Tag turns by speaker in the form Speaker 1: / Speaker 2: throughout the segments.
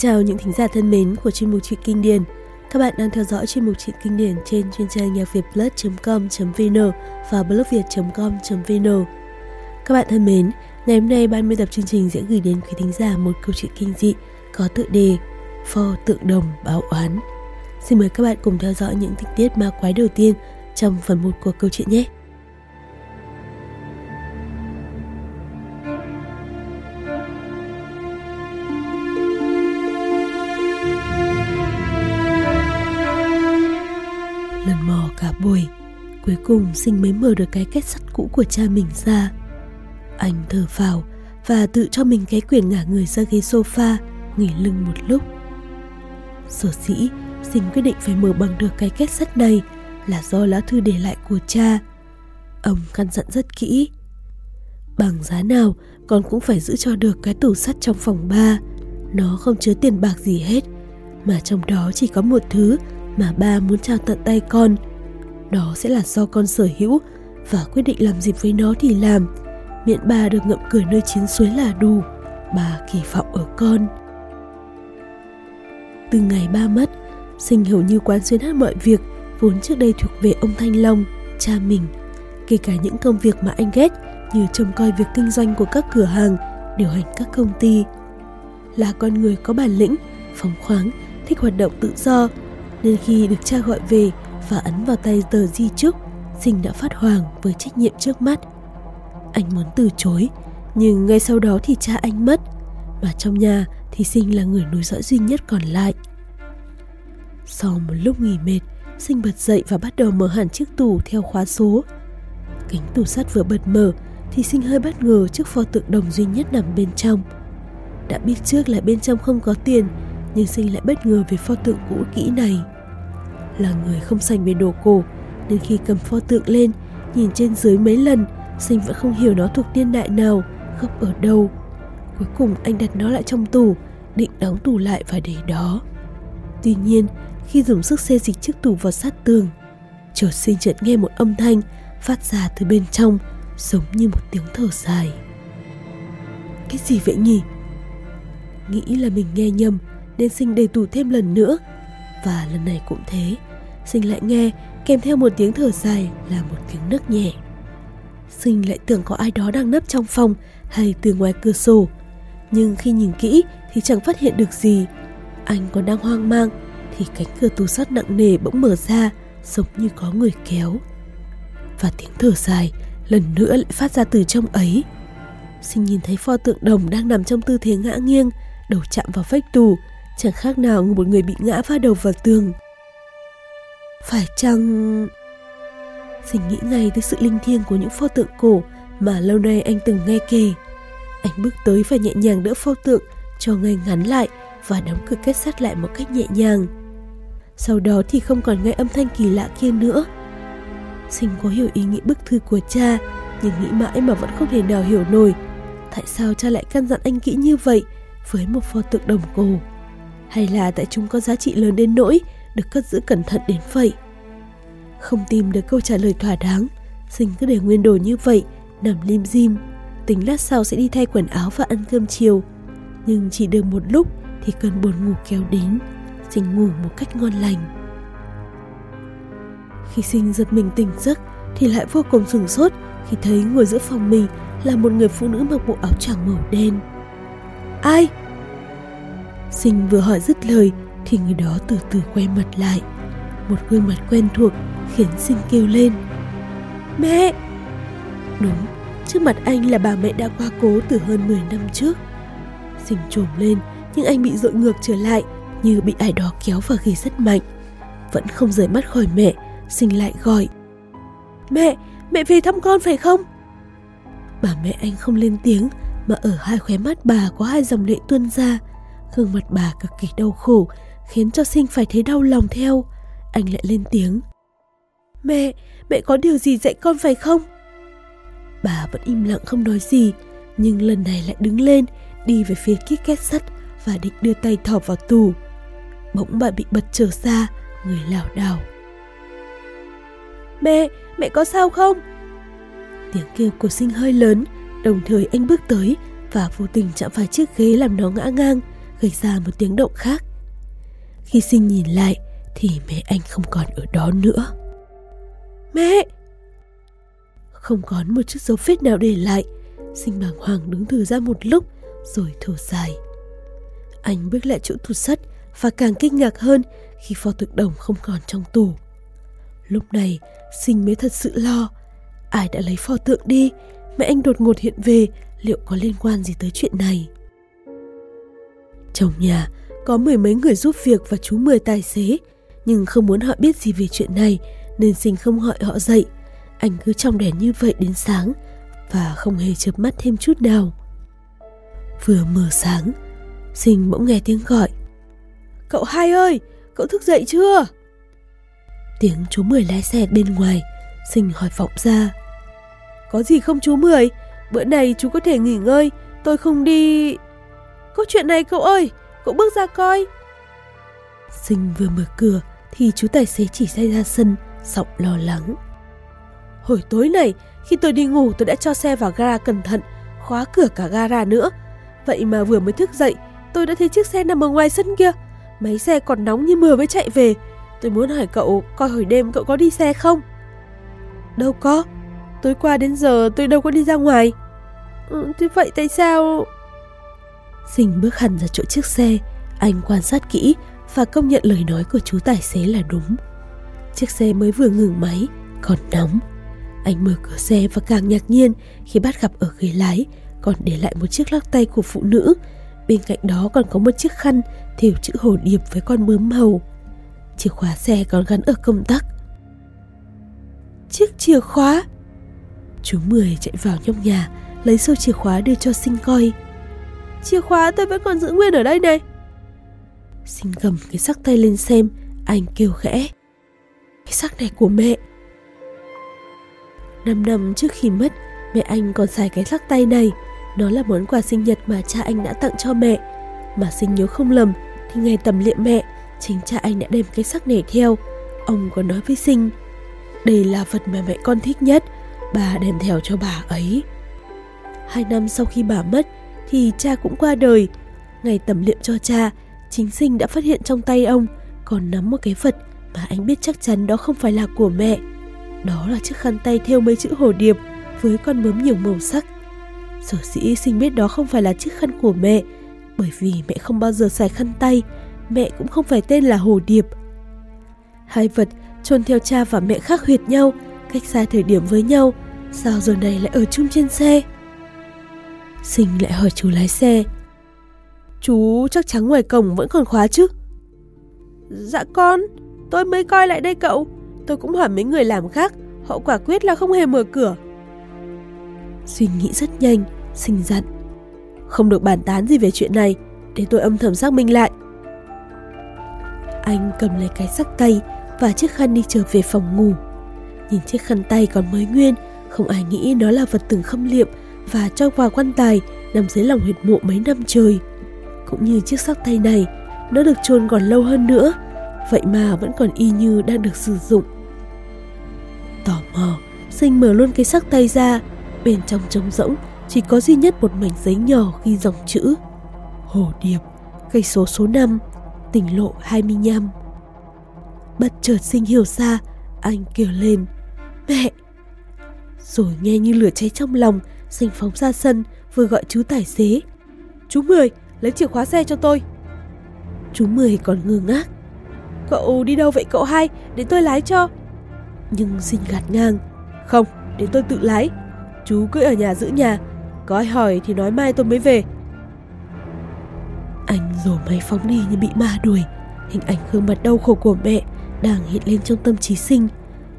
Speaker 1: Chào những thính giả thân mến của chuyên mục truyện kinh điển. Các bạn đang theo dõi chuyên mục truyện kinh điển trên chuyên trang nhạc việt.com.vn và blogviet.com.vn. Các bạn thân mến, ngày hôm nay ban biên tập chương trình sẽ gửi đến quý thính giả một câu chuyện kinh dị có tựa đề Pho tượng đồng báo oán. Xin mời các bạn cùng theo dõi những tình tiết ma quái đầu tiên trong phần 1 của câu chuyện nhé. Cùng sinh mới mở được cái kết sắt cũ của cha mình ra. Anh thở phào và tự cho mình cái quyền ngả người ra ghế sofa, nghỉ lưng một lúc. Sở dĩ sinh quyết định phải mở bằng được cái kết sắt này là do lá thư để lại của cha. Ông căn dặn rất kỹ. Bằng giá nào con cũng phải giữ cho được cái tủ sắt trong phòng ba. Nó không chứa tiền bạc gì hết, mà trong đó chỉ có một thứ mà ba muốn trao tận tay con. Đó sẽ là do con sở hữu và quyết định làm gì với nó thì làm. Miệng bà được ngậm cười nơi chiến suối là đủ. Bà kỳ vọng ở con. Từ ngày ba mất, sinh hầu như quán xuyên hết mọi việc vốn trước đây thuộc về ông Thanh Long, cha mình. Kể cả những công việc mà anh ghét như trông coi việc kinh doanh của các cửa hàng, điều hành các công ty. Là con người có bản lĩnh, phóng khoáng, thích hoạt động tự do nên khi được cha gọi về và ấn vào tay tờ di chúc, Sinh đã phát hoàng với trách nhiệm trước mắt. Anh muốn từ chối, nhưng ngay sau đó thì cha anh mất, mà trong nhà thì Sinh là người nối dõi duy nhất còn lại. Sau một lúc nghỉ mệt, Sinh bật dậy và bắt đầu mở hẳn chiếc tủ theo khóa số. Cánh tủ sắt vừa bật mở thì Sinh hơi bất ngờ trước pho tượng đồng duy nhất nằm bên trong. Đã biết trước là bên trong không có tiền nhưng sinh lại bất ngờ về pho tượng cũ kỹ này là người không sành về đồ cổ. Nên khi cầm pho tượng lên, nhìn trên dưới mấy lần, sinh vẫn không hiểu nó thuộc niên đại nào gấp ở đâu. Cuối cùng anh đặt nó lại trong tủ, định đóng tủ lại và để đó. Tuy nhiên, khi dùng sức xê dịch chiếc tủ vào sát tường, chợt sinh chợt nghe một âm thanh phát ra từ bên trong, giống như một tiếng thở dài. Cái gì vậy nhỉ? Nghĩ là mình nghe nhầm, nên sinh đầy tủ thêm lần nữa. Và lần này cũng thế sinh lại nghe, kèm theo một tiếng thở dài là một tiếng nấc nhẹ. Sinh lại tưởng có ai đó đang nấp trong phòng hay từ ngoài cửa sổ. Nhưng khi nhìn kỹ thì chẳng phát hiện được gì. Anh còn đang hoang mang thì cánh cửa tủ sắt nặng nề bỗng mở ra, giống như có người kéo. Và tiếng thở dài lần nữa lại phát ra từ trong ấy. Sinh nhìn thấy pho tượng đồng đang nằm trong tư thế ngã nghiêng, đầu chạm vào vách tủ chẳng khác nào một người bị ngã va đầu vào tường. Phải chăng... Dình nghĩ ngay tới sự linh thiêng của những pho tượng cổ mà lâu nay anh từng nghe kể. Anh bước tới và nhẹ nhàng đỡ pho tượng cho ngay ngắn lại và đóng cửa kết sắt lại một cách nhẹ nhàng. Sau đó thì không còn nghe âm thanh kỳ lạ kia nữa. Sinh có hiểu ý nghĩ bức thư của cha, nhưng nghĩ mãi mà vẫn không thể nào hiểu nổi. Tại sao cha lại căn dặn anh kỹ như vậy với một pho tượng đồng cổ? hay là tại chúng có giá trị lớn đến nỗi được cất giữ cẩn thận đến vậy. Không tìm được câu trả lời thỏa đáng, sinh cứ để nguyên đồ như vậy, nằm lim dim. Tính lát sau sẽ đi thay quần áo và ăn cơm chiều. Nhưng chỉ được một lúc thì cơn buồn ngủ kéo đến. Sinh ngủ một cách ngon lành. Khi sinh giật mình tỉnh giấc thì lại vô cùng sửng sốt khi thấy ngồi giữa phòng mình là một người phụ nữ mặc bộ áo choàng màu đen. Ai? Sinh vừa hỏi dứt lời thì người đó từ từ quay mặt lại. Một gương mặt quen thuộc khiến Sinh kêu lên. Mẹ! Đúng, trước mặt anh là bà mẹ đã qua cố từ hơn 10 năm trước. Sinh trồm lên nhưng anh bị dội ngược trở lại như bị ai đó kéo và ghi rất mạnh. Vẫn không rời mắt khỏi mẹ, sinh lại gọi. Mẹ, mẹ về thăm con phải không? Bà mẹ anh không lên tiếng mà ở hai khóe mắt bà có hai dòng lệ tuôn ra. Gương mặt bà cực kỳ đau khổ, khiến cho sinh phải thấy đau lòng theo. Anh lại lên tiếng. Mẹ, mẹ có điều gì dạy con phải không? Bà vẫn im lặng không nói gì, nhưng lần này lại đứng lên, đi về phía chiếc két sắt và định đưa tay thò vào tủ. Bỗng bà bị bật trở ra, người lảo đảo. Mẹ, mẹ có sao không? Tiếng kêu của sinh hơi lớn, đồng thời anh bước tới và vô tình chạm phải chiếc ghế làm nó ngã ngang, gây ra một tiếng động khác. Khi sinh nhìn lại thì mẹ anh không còn ở đó nữa. Mẹ! Không còn một chiếc dấu vết nào để lại, sinh bàng hoàng đứng thử ra một lúc rồi thở dài. Anh bước lại chỗ tủ sắt và càng kinh ngạc hơn khi pho tượng đồng không còn trong tủ. Lúc này, sinh mới thật sự lo. Ai đã lấy pho tượng đi, mẹ anh đột ngột hiện về, liệu có liên quan gì tới chuyện này? Trong nhà, có mười mấy người giúp việc và chú mười tài xế, nhưng không muốn họ biết gì về chuyện này nên sinh không gọi họ dậy. Anh cứ trong đèn như vậy đến sáng và không hề chớp mắt thêm chút nào. Vừa mở sáng, sinh bỗng nghe tiếng gọi. Cậu hai ơi, cậu thức dậy chưa? Tiếng chú Mười lái xe bên ngoài, sinh hỏi vọng ra. Có gì không chú Mười? Bữa này chú có thể nghỉ ngơi, tôi không đi... Có chuyện này cậu ơi, cậu bước ra coi. Sinh vừa mở cửa thì chú tài xế chỉ xe ra sân, giọng lo lắng. Hồi tối này, khi tôi đi ngủ tôi đã cho xe vào gara cẩn thận, khóa cửa cả gara nữa. Vậy mà vừa mới thức dậy, tôi đã thấy chiếc xe nằm ở ngoài sân kia. Máy xe còn nóng như mưa mới chạy về. Tôi muốn hỏi cậu, coi hồi đêm cậu có đi xe không? Đâu có, tối qua đến giờ tôi đâu có đi ra ngoài. Ừ, thế vậy tại sao... Sinh bước hẳn ra chỗ chiếc xe, anh quan sát kỹ và công nhận lời nói của chú tài xế là đúng. Chiếc xe mới vừa ngừng máy, còn nóng. Anh mở cửa xe và càng ngạc nhiên khi bắt gặp ở ghế lái còn để lại một chiếc lắc tay của phụ nữ. Bên cạnh đó còn có một chiếc khăn thêu chữ hồ điệp với con bướm màu. Chìa khóa xe còn gắn ở công tắc. Chiếc chìa khóa! Chú Mười chạy vào trong nhà, lấy sâu chìa khóa đưa cho Sinh coi. Chìa khóa tôi vẫn còn giữ nguyên ở đây này. Sinh cầm cái sắc tay lên xem, anh kêu khẽ. Cái sắc này của mẹ. Năm năm trước khi mất, mẹ anh còn xài cái sắc tay này. Nó là món quà sinh nhật mà cha anh đã tặng cho mẹ. Mà sinh nhớ không lầm, thì ngày tầm liệm mẹ, chính cha anh đã đem cái sắc này theo. Ông có nói với sinh, đây là vật mà mẹ con thích nhất, bà đem theo cho bà ấy. Hai năm sau khi bà mất, thì cha cũng qua đời. Ngày tẩm liệm cho cha, chính sinh đã phát hiện trong tay ông còn nắm một cái vật mà anh biết chắc chắn đó không phải là của mẹ. Đó là chiếc khăn tay thêu mấy chữ hồ điệp với con bướm nhiều màu sắc. Sở sĩ sinh biết đó không phải là chiếc khăn của mẹ, bởi vì mẹ không bao giờ xài khăn tay, mẹ cũng không phải tên là hồ điệp. Hai vật chôn theo cha và mẹ khác huyệt nhau, cách xa thời điểm với nhau, sao giờ này lại ở chung trên xe? Sinh lại hỏi chú lái xe. Chú chắc chắn ngoài cổng vẫn còn khóa chứ? Dạ con, tôi mới coi lại đây cậu. Tôi cũng hỏi mấy người làm khác, họ quả quyết là không hề mở cửa. Suy nghĩ rất nhanh, sinh dặn. Không được bàn tán gì về chuyện này, để tôi âm thầm xác minh lại. Anh cầm lấy cái sắc tay và chiếc khăn đi trở về phòng ngủ. Nhìn chiếc khăn tay còn mới nguyên, không ai nghĩ đó là vật từng khâm liệm và cho vào quan tài nằm dưới lòng huyệt mộ mấy năm trời. Cũng như chiếc sắc tay này, nó được chôn còn lâu hơn nữa, vậy mà vẫn còn y như đang được sử dụng. Tò mò, sinh mở luôn cái sắc tay ra, bên trong trống rỗng chỉ có duy nhất một mảnh giấy nhỏ ghi dòng chữ Hồ Điệp, cây số số 5, tỉnh lộ 25. Bất chợt sinh hiểu ra, anh kêu lên, mẹ! Rồi nghe như lửa cháy trong lòng, sinh phóng ra sân, vừa gọi chú tài xế. Chú Mười, lấy chìa khóa xe cho tôi. Chú Mười còn ngơ ngác. Cậu đi đâu vậy cậu hai, để tôi lái cho. Nhưng sinh gạt ngang. Không, để tôi tự lái. Chú cứ ở nhà giữ nhà, có ai hỏi thì nói mai tôi mới về. Anh rồ máy phóng đi như bị ma đuổi. Hình ảnh gương mặt đau khổ của mẹ đang hiện lên trong tâm trí sinh.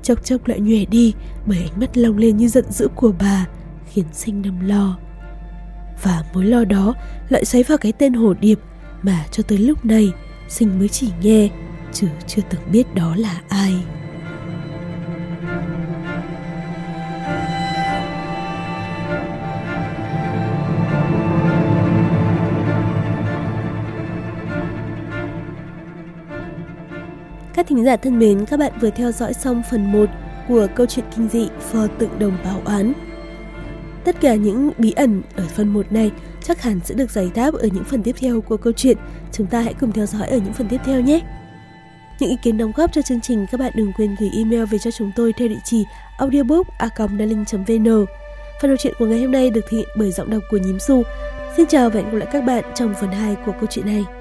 Speaker 1: Chốc chốc lại nhòe đi bởi ánh mắt long lên như giận dữ của bà, khiến sinh nằm lo. Và mối lo đó lại xoáy vào cái tên hồ điệp mà cho tới lúc này sinh mới chỉ nghe, chứ chưa từng biết đó là ai. Các thính giả thân mến, các bạn vừa theo dõi xong phần 1 của câu chuyện kinh dị Phò tượng đồng báo án. Tất cả những bí ẩn ở phần 1 này chắc hẳn sẽ được giải đáp ở những phần tiếp theo của câu chuyện. Chúng ta hãy cùng theo dõi ở những phần tiếp theo nhé. Những ý kiến đóng góp cho chương trình các bạn đừng quên gửi email về cho chúng tôi theo địa chỉ audiobook.vn Phần đầu truyện của ngày hôm nay được thực hiện bởi giọng đọc của Nhím Su. Xin chào và hẹn gặp lại các bạn trong phần 2 của câu chuyện này.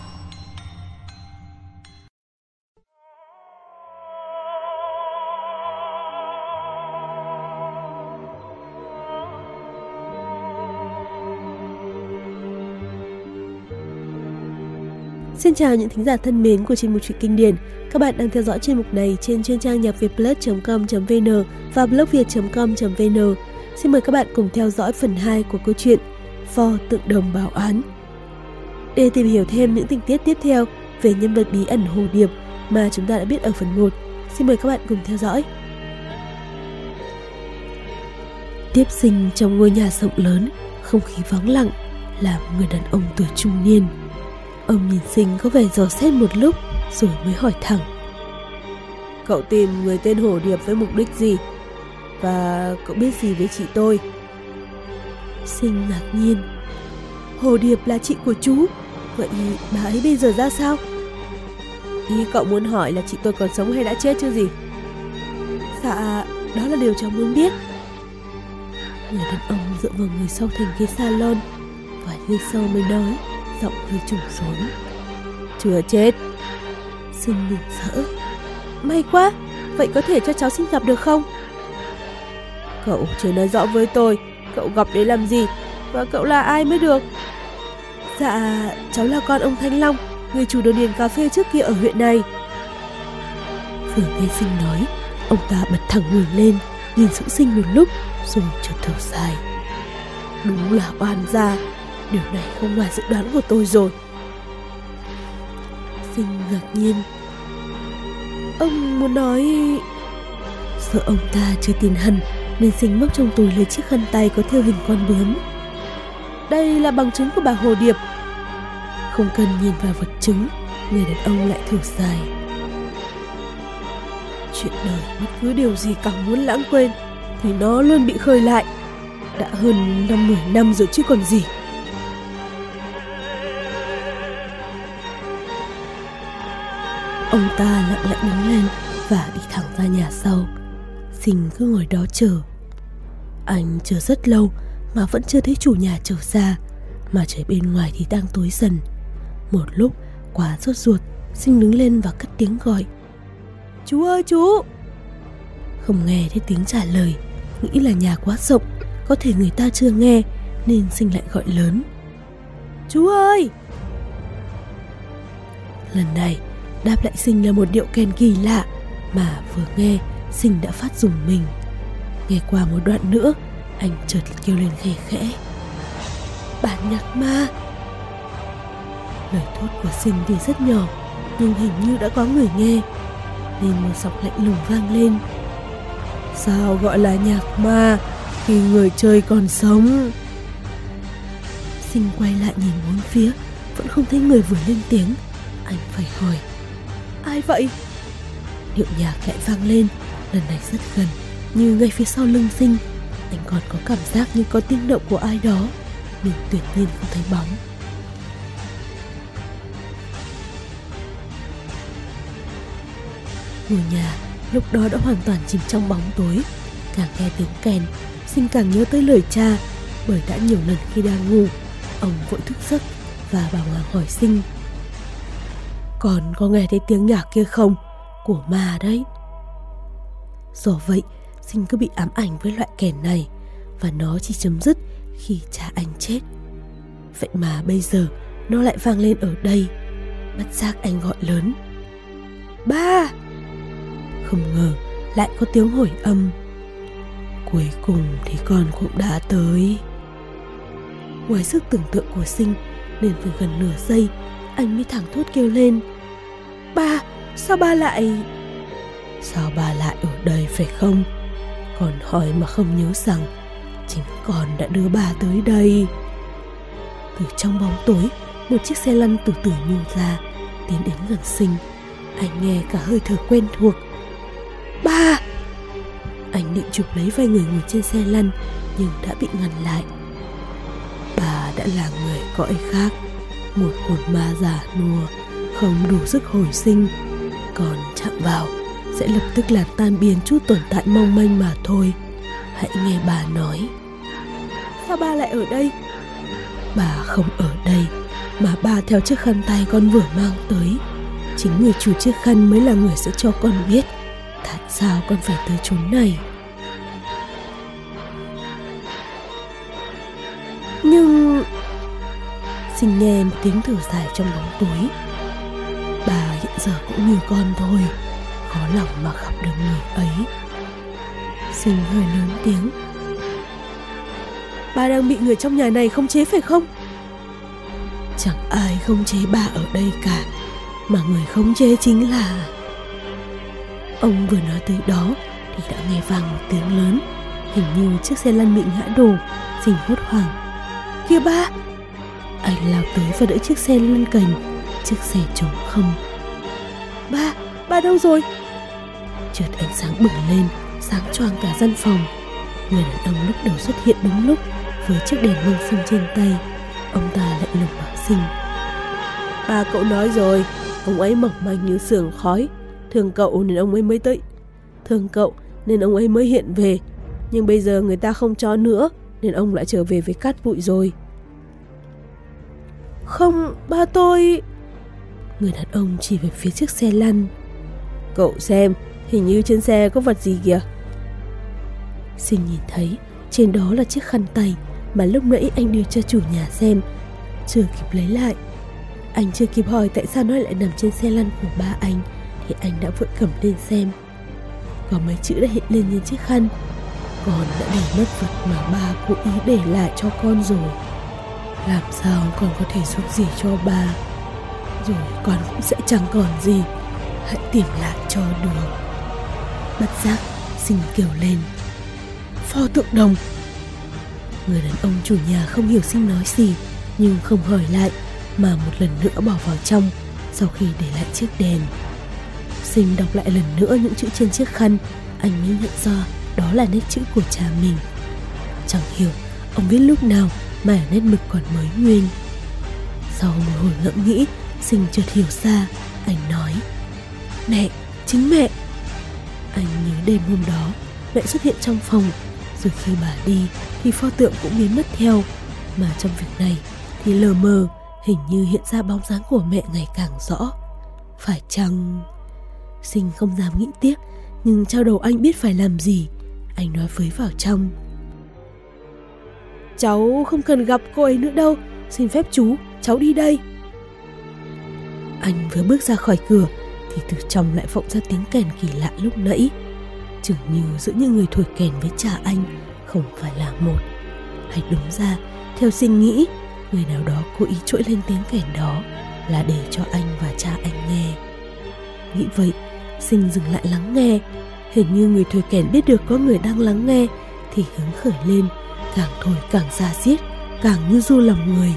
Speaker 1: Xin chào những thính giả thân mến của chuyên mục truyện kinh điển. Các bạn đang theo dõi chuyên mục này trên chuyên trang nhạc vietplus.com.vn và blogviet.com.vn. Xin mời các bạn cùng theo dõi phần 2 của câu chuyện Pho tượng đồng bảo án. Để tìm hiểu thêm những tình tiết tiếp theo về nhân vật bí ẩn Hồ Điệp mà chúng ta đã biết ở phần 1, xin mời các bạn cùng theo dõi. Tiếp sinh trong ngôi nhà rộng lớn, không khí vắng lặng, là người đàn ông tuổi trung niên Ông nhìn sinh có vẻ dò xét một lúc rồi mới hỏi thẳng. Cậu tìm người tên Hổ Điệp với mục đích gì? Và cậu biết gì với chị tôi? Sinh ngạc nhiên. Hồ Điệp là chị của chú. Vậy bà ấy bây giờ ra sao? Ý cậu muốn hỏi là chị tôi còn sống hay đã chết chứ gì? Dạ, đó là điều cháu muốn biết. Người đàn ông dựa vào người sau thành ghế salon và giây sau mới nói giọng hơi trùng xuống chưa chết. Xin mừng rỡ may quá. Vậy có thể cho cháu xin gặp được không? Cậu chưa nói rõ với tôi. Cậu gặp để làm gì? Và cậu là ai mới được? Dạ cháu là con ông thanh long, người chủ đồ điền cà phê trước kia ở huyện này. Vừa nghe sinh nói, ông ta bật thẳng người lên, nhìn sự sinh một lúc, rồi chợt thở dài. Đúng là oan gia. Điều này không ngoài dự đoán của tôi rồi. Sinh ngạc nhiên. Ông muốn nói, Sợ ông ta chưa tin hẳn, Nên sinh móc trong túi lấy chiếc khăn tay có theo hình con bướm. Đây là bằng chứng của bà Hồ Điệp. Không cần nhìn vào vật chứng, Người đàn ông lại thở dài. Chuyện đời bất cứ điều gì càng muốn lãng quên, Thì nó luôn bị khơi lại. Đã hơn năm mười năm rồi chứ còn gì. Ông ta lặng lẽ đứng lên và đi thẳng ra nhà sau. Sinh cứ ngồi đó chờ. Anh chờ rất lâu mà vẫn chưa thấy chủ nhà trở ra, mà trời bên ngoài thì đang tối dần. Một lúc quá sốt ruột, Sinh đứng lên và cất tiếng gọi. Chú ơi chú! Không nghe thấy tiếng trả lời, nghĩ là nhà quá rộng, có thể người ta chưa nghe nên Sinh lại gọi lớn. Chú ơi! Lần này Đáp lại Sinh là một điệu kèn kỳ lạ mà vừa nghe Sinh đã phát dùng mình. Nghe qua một đoạn nữa, anh chợt kêu lên khẽ khẽ. Bản nhạc ma. Lời thốt của Sinh thì rất nhỏ, nhưng hình như đã có người nghe, nên một giọng lạnh lùng vang lên. Sao gọi là nhạc ma? khi người chơi còn sống. Sinh quay lại nhìn bốn phía, vẫn không thấy người vừa lên tiếng. Anh phải hỏi, ai vậy? Điệu nhạc lại vang lên, lần này rất gần, như ngay phía sau lưng sinh. Anh còn có cảm giác như có tiếng động của ai đó, nhưng tuyệt nhiên không thấy bóng. Ngôi nhà lúc đó đã hoàn toàn chìm trong bóng tối. Càng nghe tiếng kèn, sinh càng nhớ tới lời cha, bởi đã nhiều lần khi đang ngủ, ông vội thức giấc và bảo hoàng hỏi sinh. Còn có nghe thấy tiếng nhạc kia không? Của ma đấy. Do vậy, sinh cứ bị ám ảnh với loại kèn này và nó chỉ chấm dứt khi cha anh chết. Vậy mà bây giờ nó lại vang lên ở đây. Bất giác anh gọi lớn. Ba! không ngờ lại có tiếng hồi âm cuối cùng thì con cũng đã tới ngoài sức tưởng tượng của sinh nên phải gần nửa giây anh mới thẳng thốt kêu lên ba sao ba lại sao ba lại ở đây phải không? Còn hỏi mà không nhớ rằng chính con đã đưa ba tới đây. Từ trong bóng tối một chiếc xe lăn từ từ nhô ra tiến đến gần sinh. Anh nghe cả hơi thở quen thuộc. Ba! Anh định chụp lấy vai người ngồi trên xe lăn Nhưng đã bị ngăn lại. Bà đã là người cõi khác. Một hồn ma giả nua Không đủ sức hồi sinh. Còn chạm vào Sẽ lập tức làm tan biến chút tồn tại mong manh mà thôi. Hãy nghe bà nói. Sao ba lại ở đây? Bà không ở đây Mà ba theo chiếc khăn tay con vừa mang tới. Chính người chủ chiếc khăn mới là người sẽ cho con biết tại sao con phải tới chốn này. Nhưng xin nghe một tiếng thở dài trong bóng tối giờ cũng như con thôi. Khó lòng mà gặp được người ấy. Sinh hơi lớn tiếng. Ba đang bị người trong nhà này không chế phải không? Chẳng ai không chế bà ở đây cả, mà người không chế chính là Ông vừa nói tới đó thì đã nghe vang một tiếng lớn. Hình như chiếc xe lăn bị ngã đổ Dình hốt hoảng. Kia ba! Anh lao tới và đỡ chiếc xe lăn cành. Chiếc xe trống không. Ba, ba đâu rồi? Chợt ánh sáng bừng lên Sáng choang cả gian phòng. Người đàn ông lúc đầu xuất hiện đúng lúc Với chiếc đèn mông xinh trên tay. Ông ta lại lùng bảo sinh Ba cậu nói rồi Ông ấy mỏng manh như sườn khói. Thương cậu nên ông ấy mới tới. Thương cậu nên ông ấy mới hiện về. Nhưng bây giờ người ta không cho nữa Nên ông lại trở về với cát bụi rồi. Không, ba tôi Người đàn ông chỉ về phía chiếc xe lăn. Cậu xem, Hình như trên xe có vật gì kìa. Sinh nhìn thấy, Trên đó là chiếc khăn tay Mà lúc nãy anh đưa cho chủ nhà xem. Chưa kịp lấy lại, Anh chưa kịp hỏi tại sao nó lại nằm trên xe lăn của ba anh, thì anh đã vội cầm lên xem. Có mấy chữ đã hiện lên trên chiếc khăn. Con đã để mất vật mà ba cố ý để lại cho con rồi. Làm sao con có thể giúp gì cho ba? Rồi con cũng sẽ chẳng còn gì. Hãy tìm lại cho được. Bất giác sinh kêu lên. Pho tượng đồng. Người đàn ông chủ nhà không hiểu sinh nói gì, nhưng không hỏi lại, mà một lần nữa bỏ vào trong sau khi để lại chiếc đèn. Sinh đọc lại lần nữa những chữ trên chiếc khăn. Anh mới nhận ra đó là nét chữ của cha mình. Chẳng hiểu ông viết lúc nào mà nét mực còn mới nguyên. Sau một hồi ngẫm nghĩ Sinh chợt hiểu ra Anh nói Mẹ, chính mẹ. Anh nhớ đêm hôm đó Mẹ xuất hiện trong phòng Rồi khi bà đi thì pho tượng cũng biến mất theo. Mà trong việc này thì lờ mờ Hình như hiện ra bóng dáng của mẹ ngày càng rõ. Phải chăng... Sinh không dám nghĩ tiếc Nhưng trao đầu anh biết phải làm gì Anh nói với vào trong. Cháu không cần gặp cô ấy nữa đâu Xin phép chú, cháu đi đây. Anh vừa bước ra khỏi cửa Thì từ trong lại vọng ra tiếng kèn kỳ lạ lúc nãy. Chừng như giữa những người thổi kèn với cha anh Không phải là một Hay đúng ra, theo sinh nghĩ Người nào đó cố ý trỗi lên tiếng kèn đó Là để cho anh và cha anh nghe. Nghĩ vậy Sinh dừng lại lắng nghe. Hình như người thổi kèn biết được có người đang lắng nghe thì hứng khởi lên, càng thổi càng xa xiết, càng như du lòng người.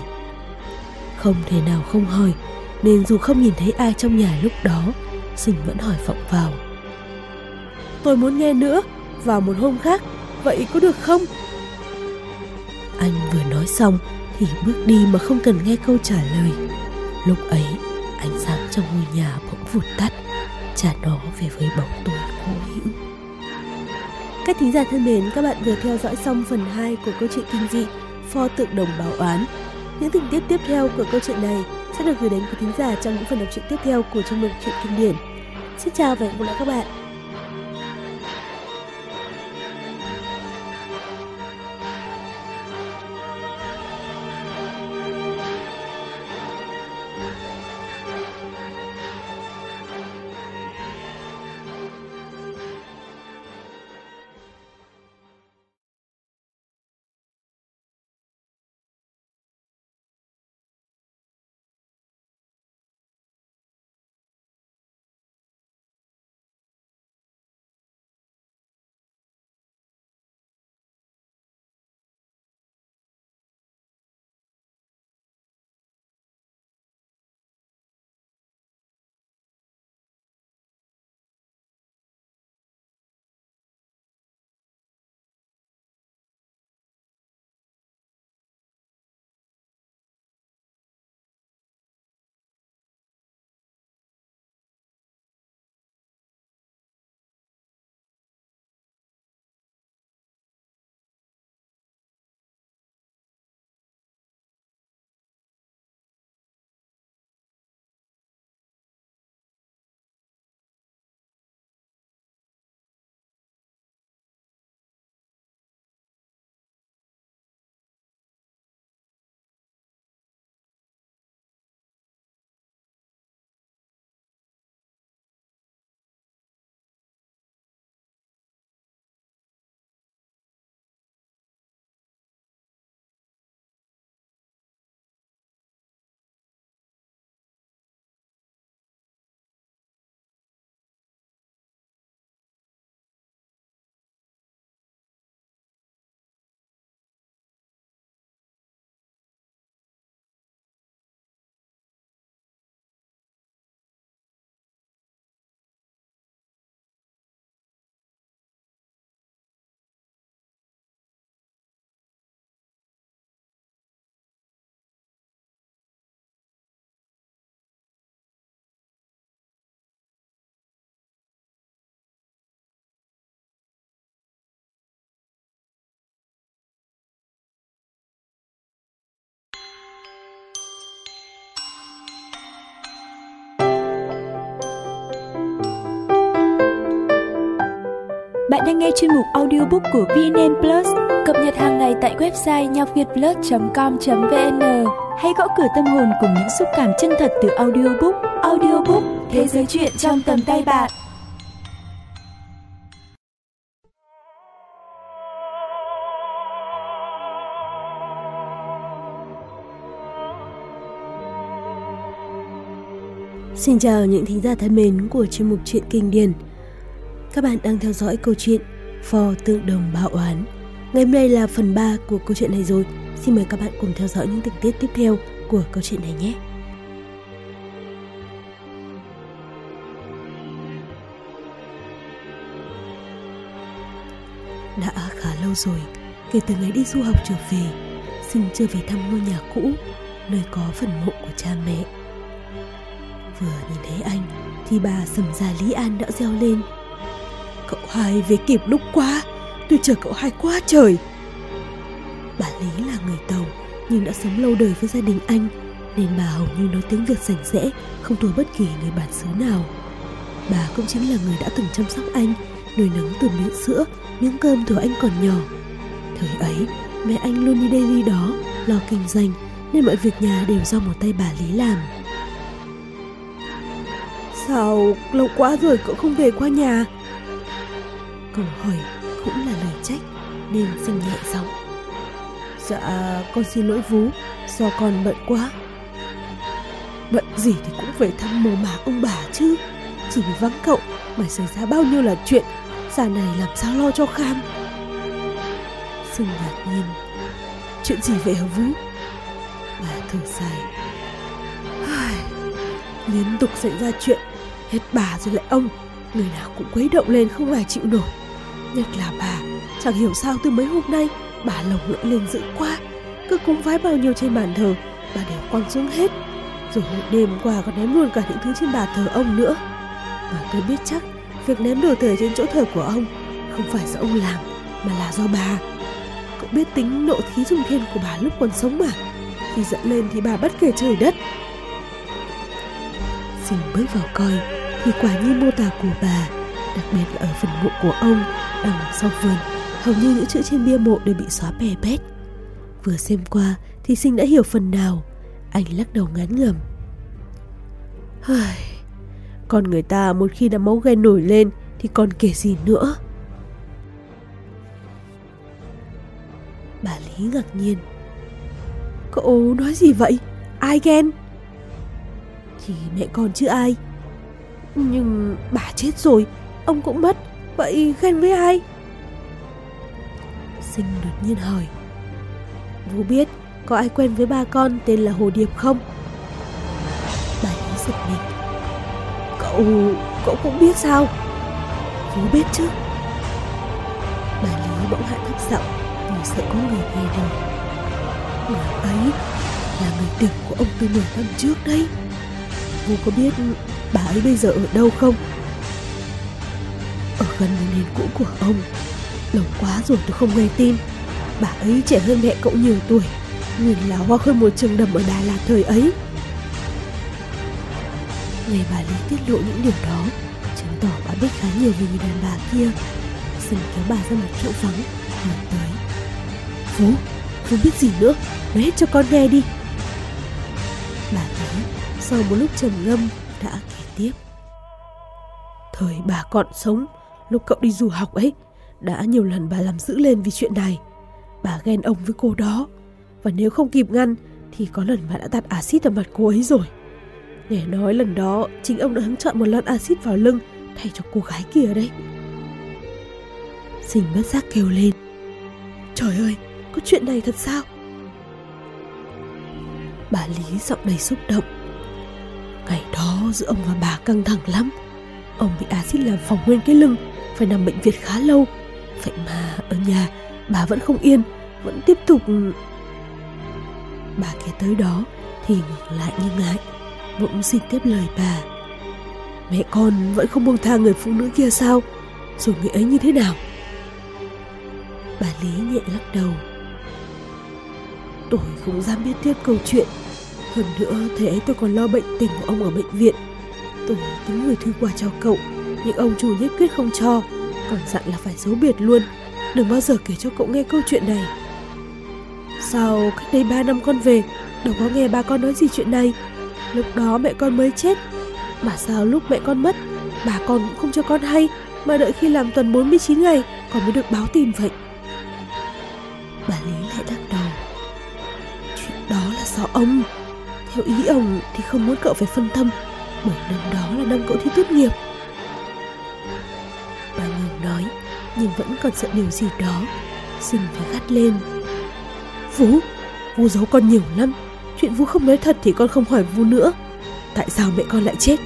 Speaker 1: Không thể nào không hỏi, nên dù không nhìn thấy ai trong nhà lúc đó, Sinh vẫn hỏi vọng vào. Tôi muốn nghe nữa, vào một hôm khác, vậy có được không? Anh vừa nói xong thì bước đi mà không cần nghe câu trả lời. Lúc ấy, ánh sáng trong ngôi nhà bỗng vụt tắt, trả nó về với bóng tối cố hữu. Các thính giả thân mến, các bạn vừa theo dõi xong phần 2 của câu chuyện kinh dị Pho tượng đồng báo oán. Những tình tiết tiếp theo của câu chuyện này sẽ được gửi đến quý thính giả trong những phần đọc truyện tiếp theo của chương mục truyện kinh điển. Xin chào và hẹn gặp lại các bạn.
Speaker 2: Bạn đang nghe chuyên mục audiobook của VNN Plus, cập nhật hàng ngày tại website nhocvietplus.com.vn. Hãy gõ cửa tâm hồn cùng những xúc cảm chân thật từ audiobook. Audiobook, thế giới chuyện trong tầm tay bạn.
Speaker 1: Xin chào những thính giả thân mến của chuyên mục truyện kinh điển. Các bạn đang theo dõi câu chuyện Phò tượng đồng bạo oán. Ngày hôm nay là phần 3 của câu chuyện này rồi. Xin mời các bạn cùng theo dõi những tình tiết tiếp theo của câu chuyện này nhé. Đã khá lâu rồi, kể từ ngày đi du học trở về, xin chưa về thăm ngôi nhà cũ, nơi có phần mộ của cha mẹ. Vừa nhìn thấy anh, thì bà sầm già Lý An đã reo lên – Cậu hai về kịp lúc quá Tôi chờ cậu hai quá trời. Bà Lý là người Tàu Nhưng đã sống lâu đời với gia đình anh, Nên bà hầu như nói tiếng Việt sạch rẽ Không thua bất kỳ người bản xứ nào. Bà cũng chính là người đã từng chăm sóc anh, Nuôi nấng từ miếng sữa, Miếng cơm từ anh còn nhỏ. Thời ấy, mẹ anh luôn đi đây đi đó, Lo kinh doanh, Nên mọi việc nhà đều do một tay bà Lý làm. Sao lâu quá rồi cậu không về qua nhà? Câu hỏi cũng là lời trách, nên sinh nhẹ giọng. Dạ con xin lỗi Vú, Do con bận quá. Bận gì thì cũng phải thăm mồ mả ông bà chứ. Chỉ vì vắng cậu mà xảy ra bao nhiêu là chuyện, Già này làm sao lo cho kham? Sưng ngạc nhiên. Chuyện gì vậy hả Vũ Bà thở dài. Liên tục xảy ra chuyện, Hết bà rồi lại ông. Người nào cũng quấy động lên không ai chịu nổi. Nhất là bà, Chẳng hiểu sao từ mấy hôm nay Bà lồng lưỡi lên dữ quá. Cứ cúng vái bao nhiêu trên bàn thờ, Bà đều quăng xuống hết. Rồi đêm qua còn ném luôn cả những thứ trên bàn thờ ông nữa. Và tôi biết chắc, Việc ném đồ thờ trên chỗ thờ của ông Không phải do ông làm, Mà là do bà. Cậu biết tính nộ khí dùng thiên của bà lúc còn sống mà. Khi giận lên thì bà bất kể trời đất. Xin bước vào coi Thì quả như mô tả của bà, Đặc biệt là ở phần mộ của ông đồng sau vườn, Hầu như những chữ trên bia mộ đều bị xóa bè bét Vừa xem qua Thì Sinh đã hiểu phần nào. Anh lắc đầu ngán ngẩm. Con người ta một khi đã máu ghen nổi lên Thì còn kể gì nữa? Bà Lý ngạc nhiên. Cậu nói gì vậy? Ai ghen? Thì mẹ con chứ ai? Nhưng bà chết rồi, Ông cũng mất. Vậy ghen với ai? Sinh đột nhiên hỏi Vũ biết có ai quen với ba con tên là Hồ Điệp không? Bà Lý giật mình Cậu, cậu cũng biết sao? Vũ biết chứ Bà Lý bỗng hạ thấp giọng Vì sợ có người nghe được Người ấy là người tình của ông từ nửa năm trước đấy Vũ có biết bà ấy bây giờ ở đâu không? Gần như nền cũ của ông. Lâu quá rồi tôi không nghe tin. Bà ấy trẻ hơn mẹ cậu nhiều tuổi Nguyên là hoa khôi một trường đầm ở Đà Lạt thời ấy. Nghe bà Lý tiết lộ những điều đó Chứng tỏ bà biết khá nhiều về người đàn bà kia. Xin kéo bà ra một chỗ vắng Nói tới. Phú, không biết gì nữa? Nói hết cho con nghe đi. Bà Lý sau một lúc trầm ngâm đã kể tiếp. Thời bà còn sống Lúc cậu đi du học ấy, Đã nhiều lần bà làm giữ lên vì chuyện này. Bà ghen ông với cô đó, Và nếu không kịp ngăn Thì có lần bà đã tạt axit vào mặt cô ấy rồi. Nghe nói lần đó Chính ông đã hứng chọn một lon axit vào lưng Thay cho cô gái kia đấy. Sinh bất giác kêu lên. Trời ơi, Có chuyện này thật sao? Bà Lý giọng đầy xúc động. Ngày đó giữa ông và bà căng thẳng lắm. Ông bị axit làm phòng nguyên cái lưng phải nằm bệnh viện khá lâu. Vậy mà ở nhà, bà vẫn không yên, Vẫn tiếp tục Bà kể tới đó Thì ngừng lại như ngại, Bỗng xin tiếp lời bà. Mẹ con vẫn không buông tha người phụ nữ kia sao? Rồi người ấy như thế nào? Bà Lý nhẹ lắc đầu. Tôi không dám biết tiếp câu chuyện. Hơn nữa, thế ấy tôi còn lo bệnh tình của ông ở bệnh viện. Tôi tính người thư qua cho cậu. Nhưng ông chủ nhất quyết không cho. Còn dặn là phải giấu biệt luôn. Đừng bao giờ kể cho cậu nghe câu chuyện này. Sau cách đây ba năm con về, Đâu có nghe ba con nói gì chuyện này. Lúc đó mẹ con mới chết. Mà sao lúc mẹ con mất, Bà con cũng không cho con hay, Mà đợi khi làm tuần 49 ngày Con mới được báo tin vậy. Bà Lý lại lắc đầu. Chuyện đó là do ông. Theo ý ông thì không muốn cậu phải phân tâm, Bởi năm đó là năm cậu thi tốt nghiệp. Nhưng vẫn còn sợ điều gì đó. Sinh phải gắt lên. Vũ, Vũ giấu con nhiều lắm. Chuyện Vũ không nói thật thì con không hỏi Vũ nữa. Tại sao mẹ con lại chết?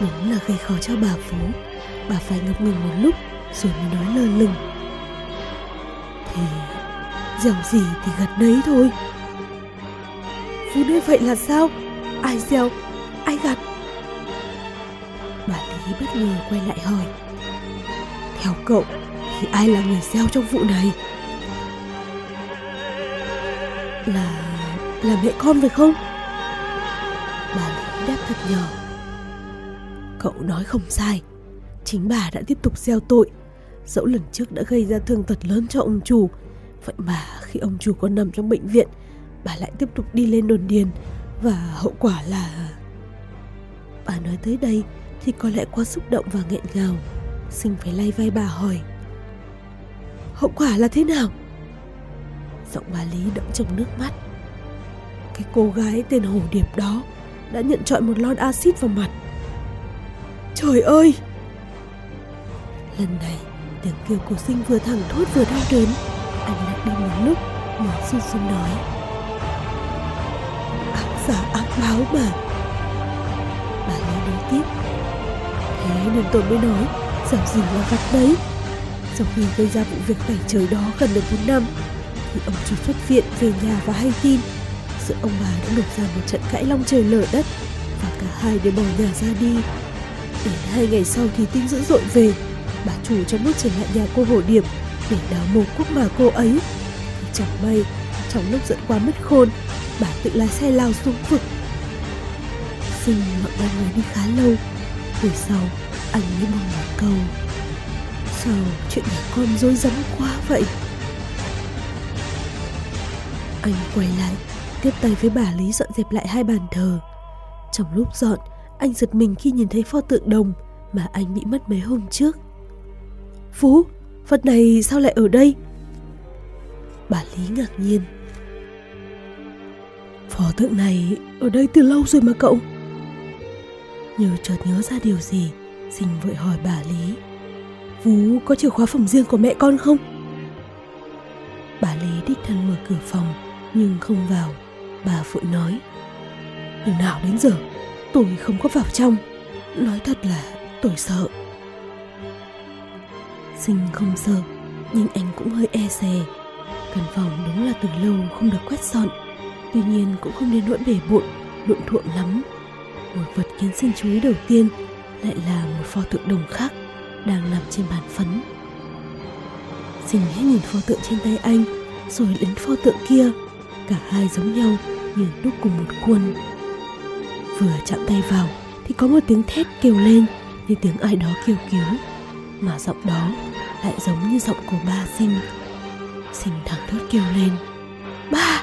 Speaker 1: Đúng là gây khó cho bà Vũ. Bà phải ngập ngừng một lúc Rồi mới nói lơ lửng. Thì Dẻo gì thì gặt đấy thôi. Vũ nói vậy là sao? Ai gieo Ai gặt Bà Lý bất ngờ quay lại hỏi. Theo cậu, Thì ai là người gieo trong vụ này? Là Là mẹ con phải không? Bà Lý đáp thật nhỏ Cậu nói không sai, Chính bà đã tiếp tục gieo tội. Dẫu lần trước đã gây ra thương tật lớn cho ông chủ, Vậy mà khi ông chủ còn nằm trong bệnh viện, Bà lại tiếp tục đi lên đồn điền. Và hậu quả là Bà nói tới đây Thì có lẽ quá xúc động và nghẹn ngào. Sinh phải lay vai bà hỏi. Hậu quả là thế nào? Giọng bà Lý đẫm trong nước mắt. Cái cô gái tên Hồ Điệp đó Đã nhận trọi một lon axit vào mặt. Trời ơi! Lần này, tiếng kêu của sinh vừa thẳng thốt vừa đau đớn. Anh lặng đi một lúc mới run run nói. Ác giả ác báo mà. Bà lý nói tiếp. Thế nên tôi mới nói dạo gì là vặt đấy. Sau khi gây ra vụ việc tẩy trời đó gần được 4 năm, thì ông chủ xuất viện về nhà và hay tin giữa ông bà đã nổ ra một trận cãi long trời lở đất và cả hai đều bỏ nhà ra đi. Đến hai ngày sau thì tin dữ dội về, bà chủ cho bước trở lại nhà cô hồ điệp để đào mồ quốc mà cô ấy. Thì chẳng may, trong lúc giận quá mất khôn, bà tự lái xe lao xuống vực. Sinh mọi ba người đi khá lâu buổi sau anh mới buông một câu sao chuyện nhà con dối rắm quá vậy? Anh quay lại, tiếp tay với bà lý dọn dẹp lại hai bàn thờ. Trong lúc dọn, anh giật mình khi nhìn thấy pho tượng đồng mà anh bị mất mấy hôm trước. Phú, vật này sao lại ở đây? Bà lý ngạc nhiên. Pho tượng này ở đây từ lâu rồi mà cậu. Nhờ chợt nhớ ra điều gì sinh vội hỏi bà lý Vú có chìa khóa phòng riêng của mẹ con không? Bà Lý đích thân mở cửa phòng nhưng không vào. Bà vội nói Từ nào đến giờ tôi không có vào trong. Nói thật là tôi sợ. Sinh không sợ nhưng anh cũng hơi e dè. Căn phòng đúng là từ lâu không được quét dọn. Tuy nhiên cũng không đến nỗi bể bộn, lộn thuộm lắm. Một vật khiến sinh chú ý đầu tiên lại là một pho tượng đồng khác đang nằm trên bàn phấn. Dình hết nhìn pho tượng trên tay anh, Rồi đến pho tượng kia, Cả hai giống nhau như đúc cùng một khuôn. Vừa chạm tay vào Thì có một tiếng thét kêu lên Như tiếng ai đó kêu cứu, Mà giọng đó lại giống như giọng của ba sinh. Sinh thẳng thốt kêu lên, Ba!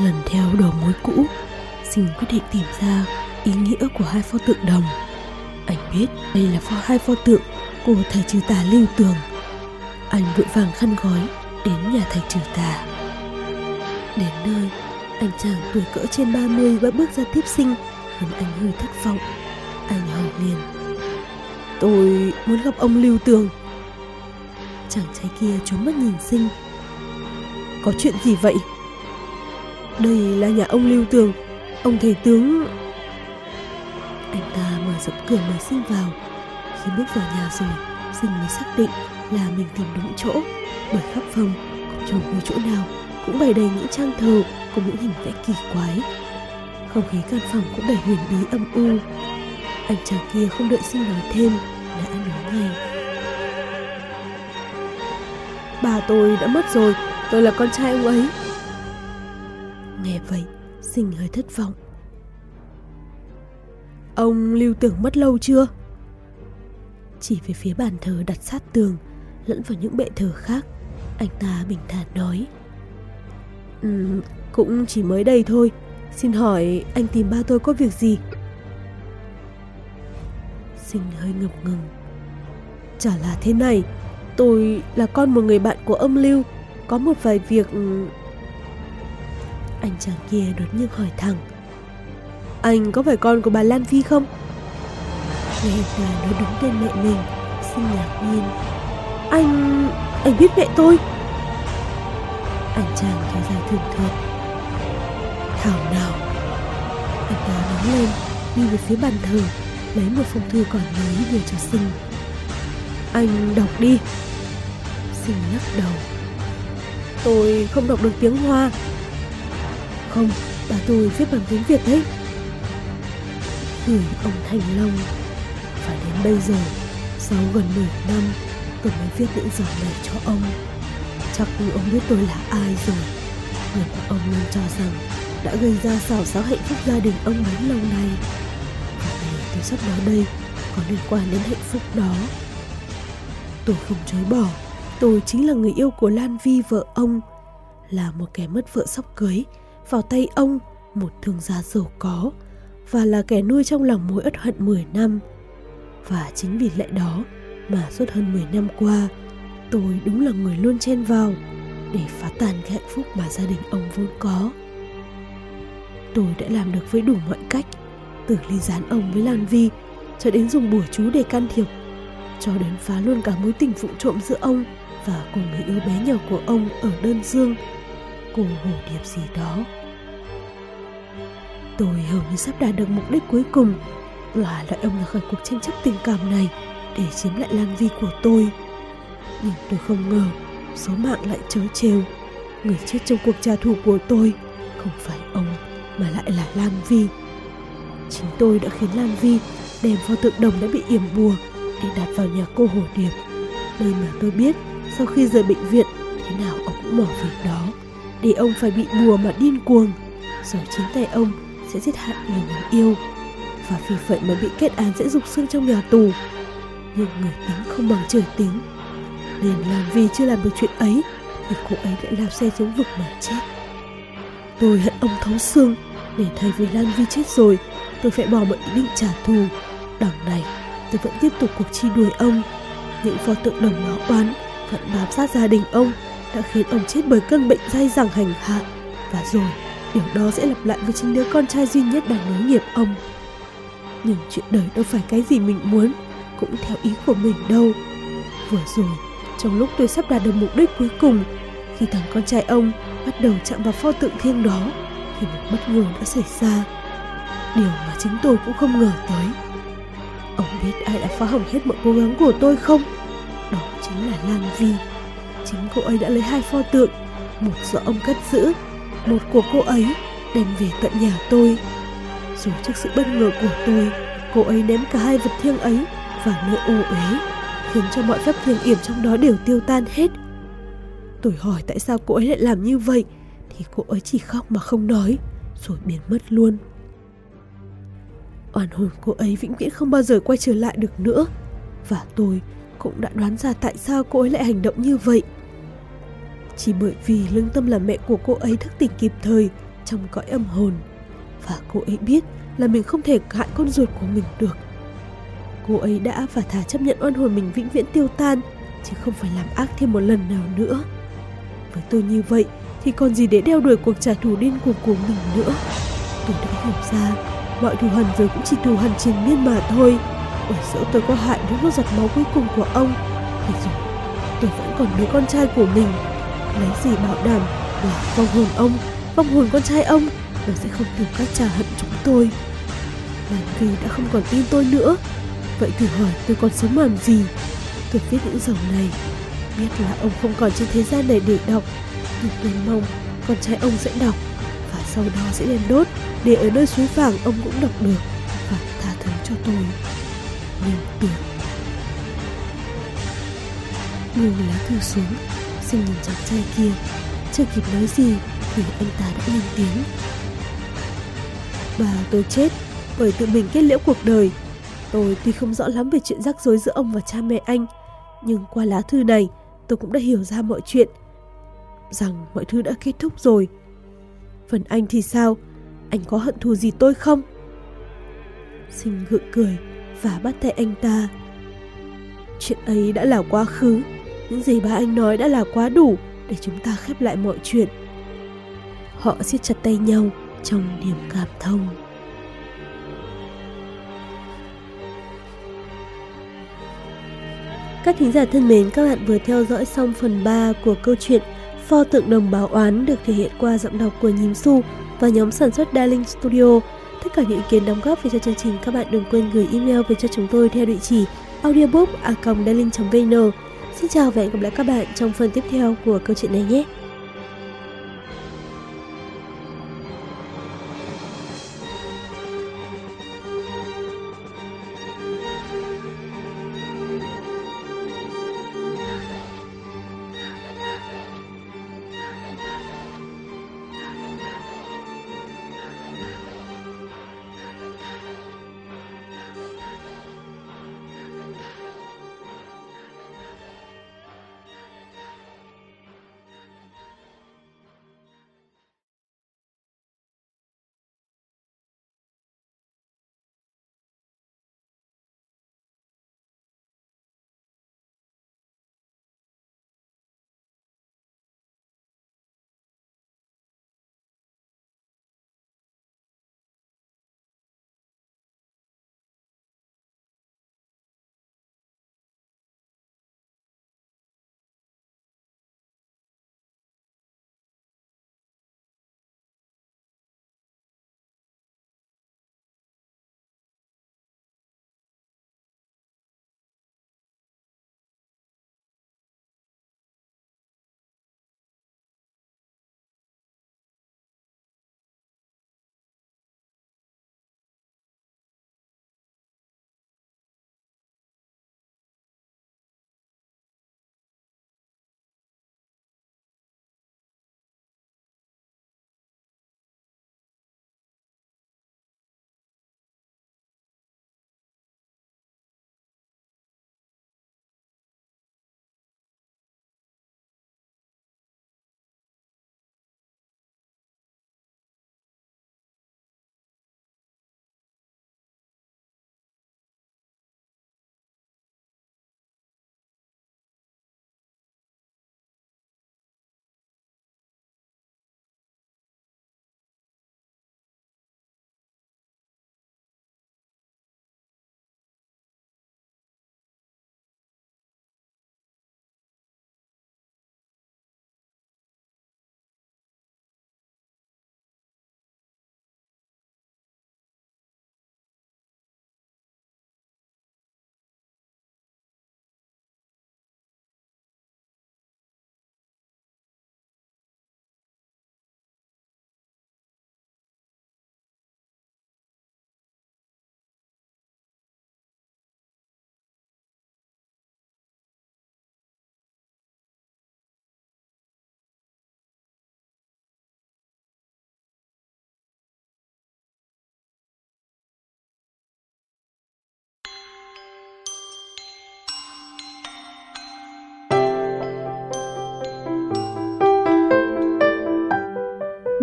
Speaker 1: Lần theo đầu mối cũ Sinh quyết định tìm ra ý nghĩa của hai pho tượng đồng. Anh biết đây là pho hai pho tượng của thầy trừ tà lưu tường. Anh vội vàng khăn gói đến nhà thầy trừ tà. Đến nơi, anh chàng tuổi cỡ trên 30 đã bước ra tiếp sinh, khiến anh hơi thất vọng. Anh hỏi liền, tôi muốn gặp ông lưu tường. Chàng trai kia trốn mắt nhìn sinh. Có chuyện gì vậy? Đây là nhà ông lưu tường. Ông thầy tướng anh ta mở rộng cửa mời sinh vào. Khi bước vào nhà rồi sinh mới xác định là mình tìm đúng chỗ. Bởi khắp phòng không trông như chỗ nào cũng bày đầy những trang thờ cùng những hình vẽ kỳ quái. Không khí căn phòng cũng đầy huyền bí âm u. Anh chàng kia không đợi sinh nói thêm đã nói ngay. Bà tôi đã mất rồi tôi là con trai ông ấy. Nghe vậy sinh hơi thất vọng Ông lưu tưởng mất lâu chưa? Chỉ về phía bàn thờ đặt sát tường Lẫn vào những bệ thờ khác Anh ta bình thản nói um, Cũng chỉ mới đây thôi Xin hỏi anh tìm ba tôi có việc gì? Sinh hơi ngập ngừng Chả là thế này Tôi là con một người bạn của ông Lưu Có một vài việc Anh chàng kia đột nhiên hỏi thẳng anh có phải con của bà Lan Phi không? Nghe bà nói đúng tên mẹ mình Xin ngạc nhiên. Anh... anh biết mẹ tôi. Anh chàng thở dài thường thượt Thảo nào? Anh ta nóng lên Đi về phía bàn thờ Lấy một phong thư còn mới đưa cho sinh Anh đọc đi. Sinh lắc đầu. Tôi không đọc được tiếng Hoa. Không, bà tôi viết bằng tiếng Việt đấy gửi ông Thành Long. Và đến bây giờ, sau gần 10 năm, tôi mới viết những dòng này cho ông. Chắc ông biết tôi là ai rồi. Người mà ông luôn cho rằng đã gây ra xảo xáo hạnh phúc gia đình ông bấy lâu nay. Và này tôi sắp nói đây có liên quan đến hạnh phúc đó. Tôi không chối bỏ, tôi chính là người yêu của Lan Vi vợ ông, là một kẻ mất vợ sắp cưới, vào tay ông một thương gia giàu có, và là kẻ nuôi trong lòng mối ất hận 10 năm. Và chính vì lẽ đó mà suốt hơn 10 năm qua, tôi đúng là người luôn chen vào để phá tan cái hạnh phúc mà gia đình ông vốn có. Tôi đã làm được với đủ mọi cách, từ ly gián ông với Lan Vi cho đến dùng bùa chú để can thiệp. cho đến phá luôn cả mối tình phụ trộm giữa ông và cô người yêu bé nhỏ của ông ở đơn dương cùng hồ điệp gì đó tôi hầu như sắp đạt được mục đích cuối cùng là loại ông ra khỏi cuộc tranh chấp tình cảm này để chiếm lại Lan Vi của tôi. Nhưng tôi không ngờ số mạng lại chớ trêu. Người chết trong cuộc trả thù của tôi không phải ông mà lại là Lan Vi. Chính tôi đã khiến Lan Vi đem pho tượng đồng đã bị yểm bùa để đặt vào nhà cô Hồ Điệp. Nơi mà tôi biết, sau khi rời bệnh viện, thế nào ông cũng bỏ việc đó để ông phải bị bùa mà điên cuồng rồi chính tay ông sẽ giết hại người mình yêu. Và vì vậy mà bị kết án sẽ dục xương trong nhà tù. Nhưng người tính không bằng trời tính nên làm vì chưa làm được chuyện ấy, thì cô ấy lại lao xe xuống vực mà chết. Tôi hận ông thấu xương. Để thay vì Lan Vi chết rồi, tôi phải bỏ mọi ý định trả thù. Đằng này, tôi vẫn tiếp tục cuộc chi đuổi ông. Những pho tượng đồng máu oán vẫn bám sát gia đình ông, đã khiến ông chết bởi cơn bệnh dai dẳng hành hạ. Và rồi điều đó sẽ lặp lại với chính đứa con trai duy nhất đang nối nghiệp ông. Nhưng chuyện đời đâu phải cái gì mình muốn, cũng theo ý của mình đâu. Vừa rồi, trong lúc tôi sắp đạt được mục đích cuối cùng, khi thằng con trai ông bắt đầu chạm vào pho tượng thiêng đó, thì một bất ngờ đã xảy ra. Điều mà chính tôi cũng không ngờ tới. Ông biết ai đã phá hỏng hết mọi cố gắng của tôi không? Đó chính là lan vi. Chính cô ấy đã lấy hai pho tượng, một do ông cất giữ một của cô ấy đem về tận nhà tôi. Rồi trước sự bất ngờ của tôi, cô ấy ném cả hai vật thiêng ấy vào nơi ô uế, khiến cho mọi phép thiêng yểm trong đó đều tiêu tan hết. Tôi hỏi tại sao cô ấy lại làm như vậy, thì cô ấy chỉ khóc mà không nói, rồi biến mất luôn. Oan hồn cô ấy vĩnh viễn không bao giờ quay trở lại được nữa, và tôi cũng đã đoán ra tại sao cô ấy lại hành động như vậy chỉ bởi vì lương tâm là mẹ của cô ấy thức tỉnh kịp thời, trong cõi âm hồn. Và cô ấy biết là mình không thể hại con ruột của mình được. Cô ấy đã và thà chấp nhận oan hồn mình vĩnh viễn tiêu tan, chứ không phải làm ác thêm một lần nào nữa. Với tôi như vậy, thì còn gì để đeo đuổi cuộc trả thù điên cuồng của mình nữa? Tôi đã hiểu ra, mọi thù hằn rồi cũng chỉ thù hằn triền miên mà thôi. Bởi dẫu tôi có hại đến một giọt máu cuối cùng của ông, thì dù tôi vẫn còn đứa con trai của mình lấy gì bảo đảm là vong hồn ông, vong hồn con trai ông? Nó sẽ không tìm cách trả hận chúng tôi. Làm Phi đã không còn tin tôi nữa. Vậy thử hỏi tôi còn sống làm gì? Tôi viết những dòng này, biết là ông không còn trên thế gian này để đọc. Nhưng tôi mong con trai ông sẽ đọc, và sau đó sẽ đem đốt, để ở nơi suối vàng ông cũng đọc được, và tha thứ cho tôi. Nhưng tưởng. Buông lá thư xuống. Sinh nhìn chàng trai kia. Chưa kịp nói gì thì anh ta đã lên tiếng. Bà tôi chết bởi tự mình kết liễu cuộc đời. Tôi tuy không rõ lắm về chuyện rắc rối giữa ông và cha mẹ anh, nhưng qua lá thư này tôi cũng đã hiểu ra mọi chuyện, rằng mọi thứ đã kết thúc rồi. Phần anh thì sao? Anh có hận thù gì tôi không? Sinh gượng cười và bắt tay anh ta. Chuyện ấy đã là quá khứ những gì ba anh nói đã là quá đủ để chúng ta khép lại mọi chuyện. Họ siết chặt tay nhau trong niềm cảm thông. Các thính giả thân mến, các bạn vừa theo dõi xong phần 3 của câu chuyện Pho tượng đồng báo oán được thể hiện qua giọng đọc của Nhím Su và nhóm sản xuất Darling Studio. Tất cả những ý kiến đóng góp về cho chương trình các bạn đừng quên gửi email về cho chúng tôi theo địa chỉ audiobook.darling.vn Xin chào và hẹn gặp lại các bạn trong phần tiếp theo của câu chuyện này nhé.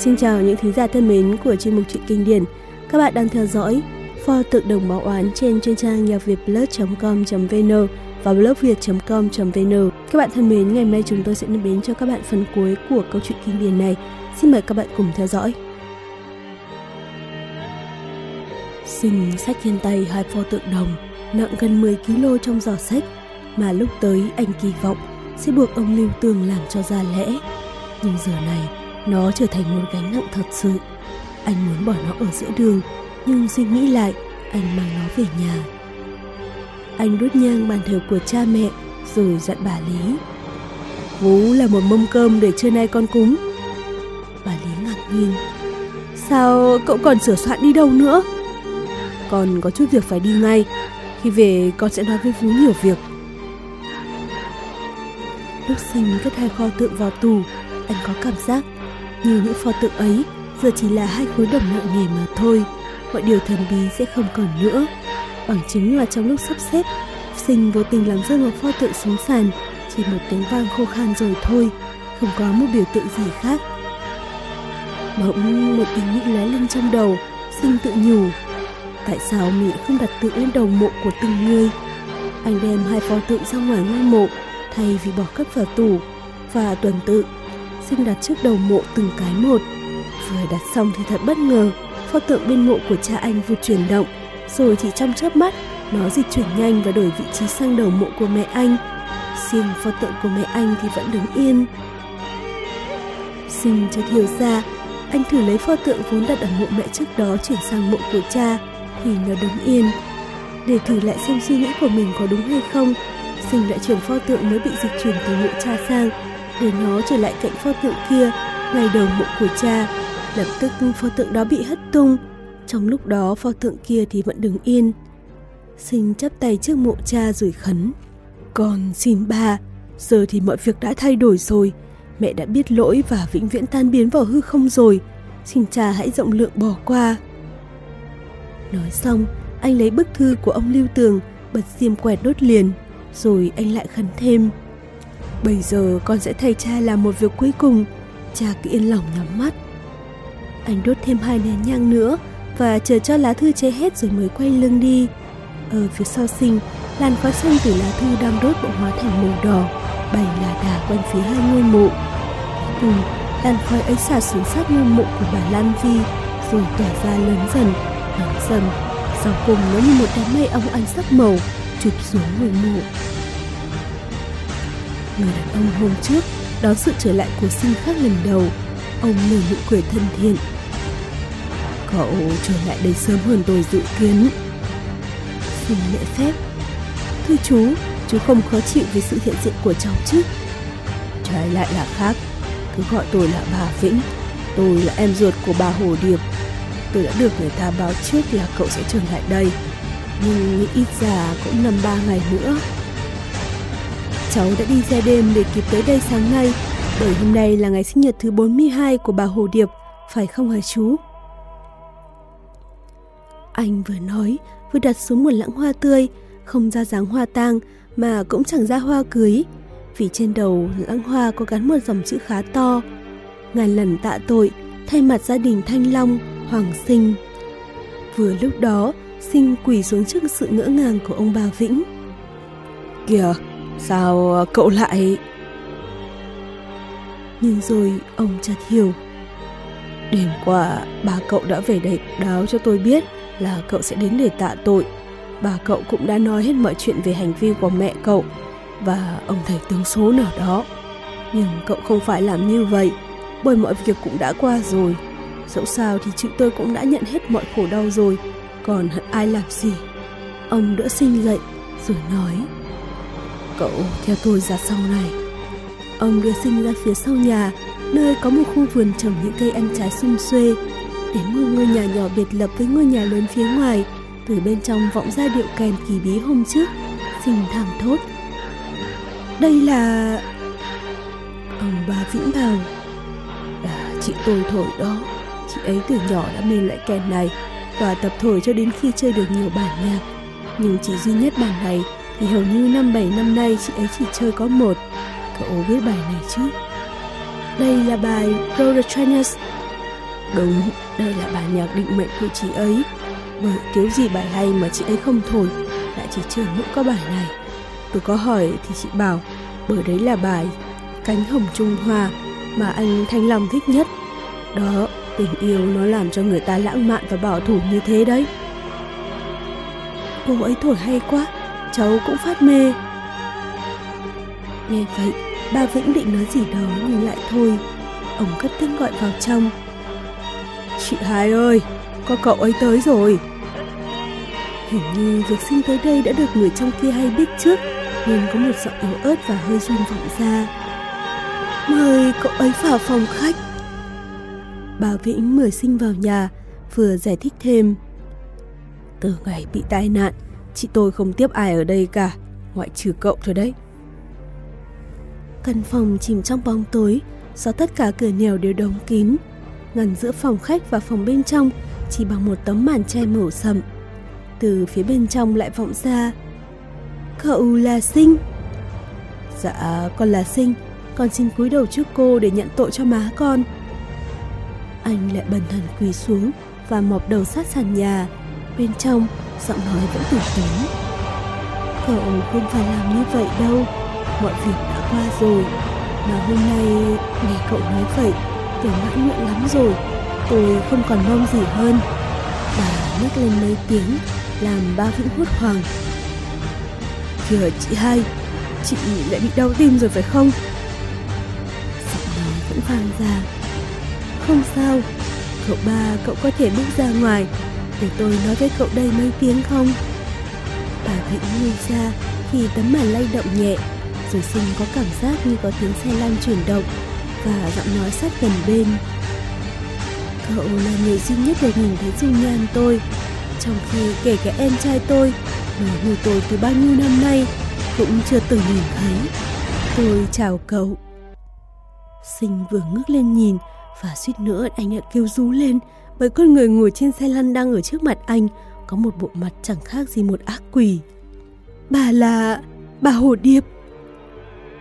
Speaker 1: Xin chào những thính giả thân mến của chuyên mục truyện kinh điển. Các bạn đang theo dõi pho tượng đồng báo oán trên chuyên trang nhạc việt.com.vn và blogviet.com.vn. Các bạn thân mến, ngày hôm nay chúng tôi sẽ đem đến cho các bạn phần cuối của câu chuyện kinh điển này. Xin mời các bạn cùng theo dõi. Sinh sách trên tay hai pho tượng đồng nặng gần 10 kg trong giỏ sách mà lúc tới anh kỳ vọng sẽ buộc ông Lưu Tường làm cho ra lẽ. Nhưng giờ này nó trở thành một gánh nặng thật sự. Anh muốn bỏ nó ở giữa đường, nhưng suy nghĩ lại, anh mang nó về nhà. Anh đốt nhang bàn thờ của cha mẹ, rồi dặn bà Lý. Vú là một mâm cơm để trưa nay con cúng. Bà Lý ngạc nhiên. Sao cậu còn sửa soạn đi đâu nữa? Con có chút việc phải đi ngay. Khi về con sẽ nói với Vú nhiều việc. Lúc sinh cất hai kho tượng vào tù, anh có cảm giác như những pho tượng ấy, giờ chỉ là hai khối đồng nặng nề mà thôi. Mọi điều thần bí sẽ không còn nữa. Bằng chứng là trong lúc sắp xếp, sinh vô tình làm rơi một pho tượng xuống sàn, chỉ một tiếng vang khô khan rồi thôi, không có một biểu tượng gì khác. Bỗng một ý nghĩ lóe lên trong đầu, sinh tự nhủ, tại sao mình không đặt tượng lên đầu mộ của từng người? Anh đem hai pho tượng ra ngoài ngôi mộ, thay vì bỏ cất vào tủ và tuần tự sinh đặt trước đầu mộ từng cái một. Vừa đặt xong thì thật bất ngờ, pho tượng bên mộ của cha anh vụt chuyển động, rồi chỉ trong chớp mắt, nó dịch chuyển nhanh và đổi vị trí sang đầu mộ của mẹ anh. Riêng pho tượng của mẹ anh thì vẫn đứng yên. Sinh cho hiểu ra, anh thử lấy pho tượng vốn đặt ở mộ mẹ trước đó chuyển sang mộ của cha, thì nó đứng yên. Để thử lại xem suy nghĩ của mình có đúng hay không, Sinh đã chuyển pho tượng mới bị dịch chuyển từ mộ cha sang để nó trở lại cạnh pho tượng kia, ngay đầu mộ của cha. Lập tức pho tượng đó bị hất tung. Trong lúc đó, pho tượng kia thì vẫn đứng yên. Sinh chắp tay trước mộ cha rồi khấn, con xin ba, giờ thì mọi việc đã thay đổi rồi. Mẹ đã biết lỗi và vĩnh viễn tan biến vào hư không rồi. Xin cha hãy rộng lượng bỏ qua. Nói xong, anh lấy bức thư của ông lưu tường, bật diêm quẹt đốt liền, rồi anh lại khấn thêm Bây giờ con sẽ thay cha làm một việc cuối cùng. Cha cứ yên lòng nhắm mắt. Anh đốt thêm hai nén nhang nữa và chờ cho lá thư cháy hết rồi mới quay lưng đi. Ở phía sau sinh, làn khói xanh từ lá thư đang đốt bỗng hóa thành màu đỏ, bay là đà quanh phía hai ngôi mộ. Cùng, làn khói ấy xả xuống sát ngôi mộ của bà Lan Vi, rồi tỏa ra lớn dần, lớn dần. Sau cùng nó như một đám mây ong ánh sắc màu, chụp xuống ngôi mộ người đàn ông hôm trước đón sự trở lại của sinh khác lần đầu. Ông nở nụ cười thân thiện. Cậu trở lại đây sớm hơn tôi dự kiến. Sinh lễ phép. Thưa chú chú không khó chịu vì sự hiện diện của cháu chứ? Trái lại là khác. Cứ gọi tôi là bà vĩnh. Tôi là em ruột của bà hồ điệp. Tôi đã được người ta báo trước là cậu sẽ trở lại đây. Nhưng ít ra cũng năm ba ngày nữa. Cháu đã đi ra đêm để kịp tới đây sáng nay, bởi hôm nay là ngày sinh nhật thứ 42 của bà Hồ Điệp, phải không hả chú? Anh vừa nói, vừa đặt xuống một lãng hoa tươi, không ra dáng hoa tang mà cũng chẳng ra hoa cưới, vì trên đầu lãng hoa có gắn một dòng chữ khá to. Ngàn lần tạ tội, thay mặt gia đình Thanh Long, Hoàng Sinh. Vừa lúc đó, Sinh quỳ xuống trước sự ngỡ ngàng của ông bà Vĩnh. Kìa, Sao ờ, cậu lại... Nhưng rồi ông chợt hiểu. Đêm qua, bà cậu đã về đây báo cho tôi biết là cậu sẽ đến để tạ tội. Bà cậu cũng đã nói hết mọi chuyện về hành vi của mẹ cậu và ông thầy tướng số nào đó. Nhưng cậu không phải làm như vậy, bởi mọi việc cũng đã qua rồi. Dẫu sao thì chị tôi cũng đã nhận hết mọi khổ đau rồi, còn hận ai làm gì. Ông đỡ sinh dậy rồi nói cậu theo tôi ra sau này ông đưa sinh ra phía sau nhà nơi có một khu vườn trồng những cây ăn trái sum xuê. Đến một ngôi nhà nhỏ biệt lập với ngôi nhà lớn phía ngoài, từ bên trong vọng ra điệu kèn kỳ bí hôm trước, xinh thảm thốt. Đây là... Ông bà Vĩnh bảo À, chị tôi thổi đó Chị ấy từ nhỏ đã mê loại kèn này Và tập thổi cho đến khi chơi được nhiều bản nhạc Nhưng chỉ duy nhất bản này thì hầu như năm bảy năm nay chị ấy chỉ chơi có một. Cậu biết bài này chứ? Đây là bài Prototrainers Đúng, đây là bài nhạc định mệnh của chị ấy. Bởi thiếu gì bài hay mà chị ấy không thổi Lại chỉ chơi mỗi có bài này. Tôi có hỏi thì chị bảo Bởi đấy là bài Cánh hồng Trung Hoa Mà anh Thanh Long thích nhất. Đó, tình yêu nó làm cho người ta lãng mạn và bảo thủ như thế đấy. Cô ấy thổi hay quá. Cháu cũng phát mê. Nghe vậy, Ba Vĩnh định nói gì đó nhưng lại thôi. Ông cất tiếng gọi vào trong. Chị Hai ơi, Có cậu ấy tới rồi. Hình như việc sinh tới đây đã được người trong kia hay biết trước, Nên có một giọng yếu ớt và hơi run vọng ra. Mời cậu ấy vào phòng khách. Bà Vĩnh mời sinh vào nhà, Vừa giải thích thêm. Từ ngày bị tai nạn Chị tôi không tiếp ai ở đây cả. Ngoại trừ cậu thôi đấy. Căn phòng chìm trong bóng tối, Do tất cả cửa nẻo đều đóng kín. Ngăn giữa phòng khách và phòng bên trong Chỉ bằng một tấm màn che màu sậm. Từ phía bên trong lại vọng ra, Cậu là Sinh. Dạ con là Sinh. Con xin cúi đầu trước cô để nhận tội cho má con. Anh lại bần thần quỳ xuống Và mọc đầu sát sàn nhà. Bên trong giọng nói vẫn tử tế Cậu không phải làm như vậy đâu, Mọi việc đã qua rồi. Mà hôm nay nghe cậu nói vậy, Tôi mãn nguyện lắm rồi. Tôi không còn mong gì hơn. Bà nhắc lên mấy tiếng, Làm ba vĩnh hốt hoảng. Kìa chị hai, Chị lại bị đau tim rồi phải không? Giọng nói vẫn vang ra. Không sao, Cậu ba, cậu có thể bước ra ngoài. Để tôi nói với cậu đây mấy tiếng không? Bà Vĩnh nhìn ra thì tấm màn lay động nhẹ, Rồi sinh có cảm giác như có tiếng xe lăn chuyển động Và giọng nói sát gần bên. Cậu là người duy nhất được nhìn thấy dung nhan tôi, Trong khi kể cả em trai tôi người nuôi tôi từ bao nhiêu năm nay, Cũng chưa từng nhìn thấy. Tôi chào cậu. Sinh vừa ngước lên nhìn Và suýt nữa anh đã kêu rú lên. Bởi con người ngồi trên xe lăn đang ở trước mặt anh, Có một bộ mặt chẳng khác gì một ác quỷ. Bà là... bà Hồ Điệp.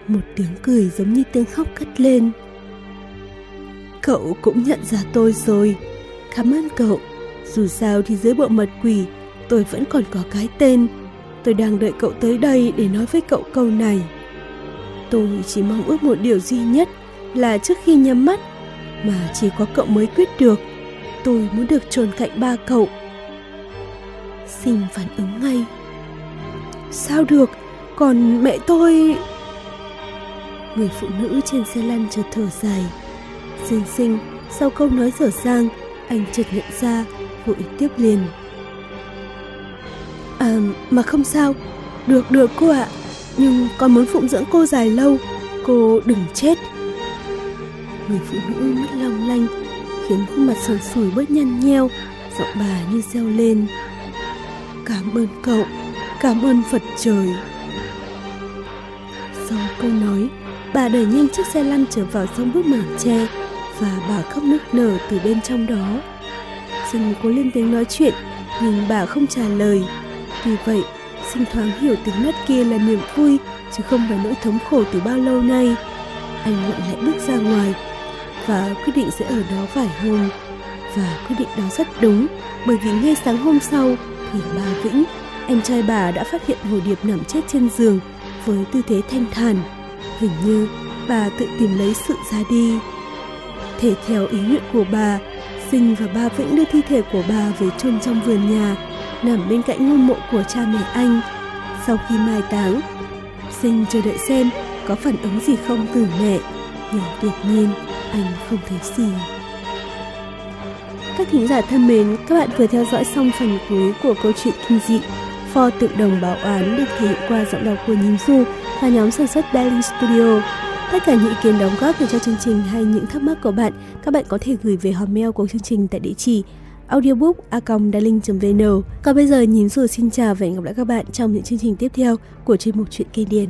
Speaker 1: Một tiếng cười giống như tiếng khóc cất lên. Cậu cũng nhận ra tôi rồi. Cảm ơn cậu. Dù sao thì dưới bộ mặt quỷ, Tôi vẫn còn có cái tên. Tôi đang đợi cậu tới đây để nói với cậu câu này. Tôi chỉ mong ước một điều duy nhất Là trước khi nhắm mắt, Mà chỉ có cậu mới quyết được. Tôi muốn được trồn cạnh ba cậu. Sinh phản ứng ngay. Sao được? Còn mẹ tôi Người phụ nữ trên xe lăn chợt thở dài. Xinh sinh Sau câu nói dở dang, Anh chợt nhận ra Vội tiếp liền. À mà không sao. Được được cô ạ. Nhưng con muốn phụng dưỡng cô dài lâu. Cô đừng chết. Người phụ nữ mắt long lanh Khiến khuôn mặt sờn sùi bớt nhăn nheo, Giọng bà như reo lên. Cảm ơn cậu, Cảm ơn Phật trời. Sau câu nói, Bà đẩy nhanh chiếc xe lăn trở vào trong bức màn tre Và bà khóc nức nở từ bên trong đó. Sinh cố lên tiếng nói chuyện, Nhưng bà không trả lời. Vì vậy Sinh thoáng hiểu tiếng nấc kia là niềm vui, Chứ không phải nỗi thống khổ từ bao lâu nay. Anh lặng lẽ bước ra ngoài và quyết định sẽ ở đó vài hôm. Và quyết định đó rất đúng, Bởi vì ngay sáng hôm sau Thì bà Vĩnh, Em trai bà đã phát hiện Hồ Điệp nằm chết trên giường Với tư thế thanh thản. Hình như bà tự tìm lấy sự ra đi. Thể theo ý nguyện của bà, Sinh và ba Vĩnh đưa thi thể của bà về chôn trong vườn nhà, Nằm bên cạnh ngôi mộ của cha mẹ anh. Sau khi mai táng, Sinh chờ đợi xem có phản ứng gì không từ mẹ. Nhưng tuyệt nhiên anh không thấy gì Các thính giả thân mến, các bạn vừa theo dõi xong phần cuối của câu chuyện kinh dị Pho tự đồng bảo án được thể hiện qua giọng đọc của Nhím Du và nhóm sản xuất Daily Studio. Tất cả những ý kiến đóng góp về cho chương trình hay những thắc mắc của bạn, các bạn có thể gửi về hòm mail của chương trình tại địa chỉ audiobook.vn Còn bây giờ Nhím Du xin chào và hẹn gặp lại các bạn trong những chương trình tiếp theo của chuyên mục Chuyện Kinh Điển.